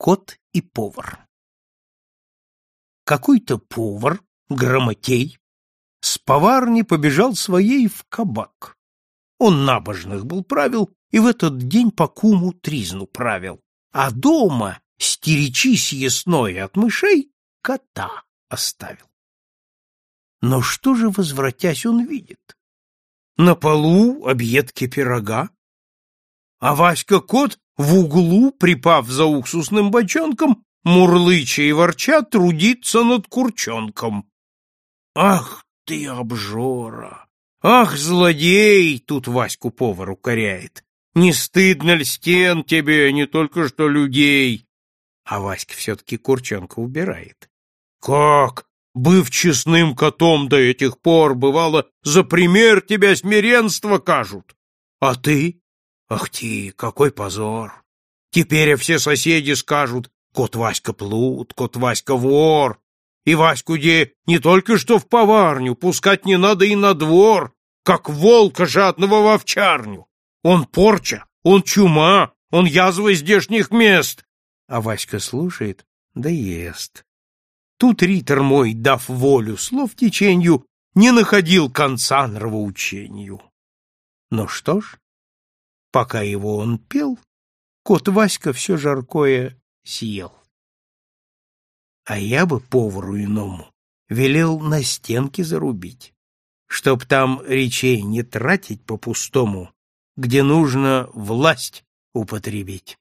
кот и повар. Какой-то повар, грамотей, с поварни побежал своей в кабак. Он набожных был правил и в этот день по куму тризну правил, а дома, стеречи съестное от мышей, кота оставил. Но что же, возвратясь, он видит? На полу объедки пирога, а Васька-кот в углу, припав за уксусным бочонком, мурлыча и ворча трудится над курчонком. «Ах ты, обжора! Ах, злодей!» — тут Ваську повар укоряет. «Не стыдно ли стен тебе, не только что людей?» А Васька все-таки курчонка убирает. «Как? Быв честным котом до этих пор, бывало, за пример тебя смиренство кажут. А ты? Ах ты, какой позор! Теперь все соседи скажут «Кот Васька плут, кот Васька вор». И Ваську де не только что в поварню, пускать не надо и на двор, как волка жадного в овчарню. Он порча, он чума, он язва здешних мест. А Васька слушает, да ест. Тут ритор мой, дав волю слов теченью, не находил конца нравоучению. Но что ж, пока его он пел, Кот-Васька все жаркое съел. А я бы повару иному велел на стенке зарубить, чтоб там речей не тратить по-пустому, где нужно власть употребить.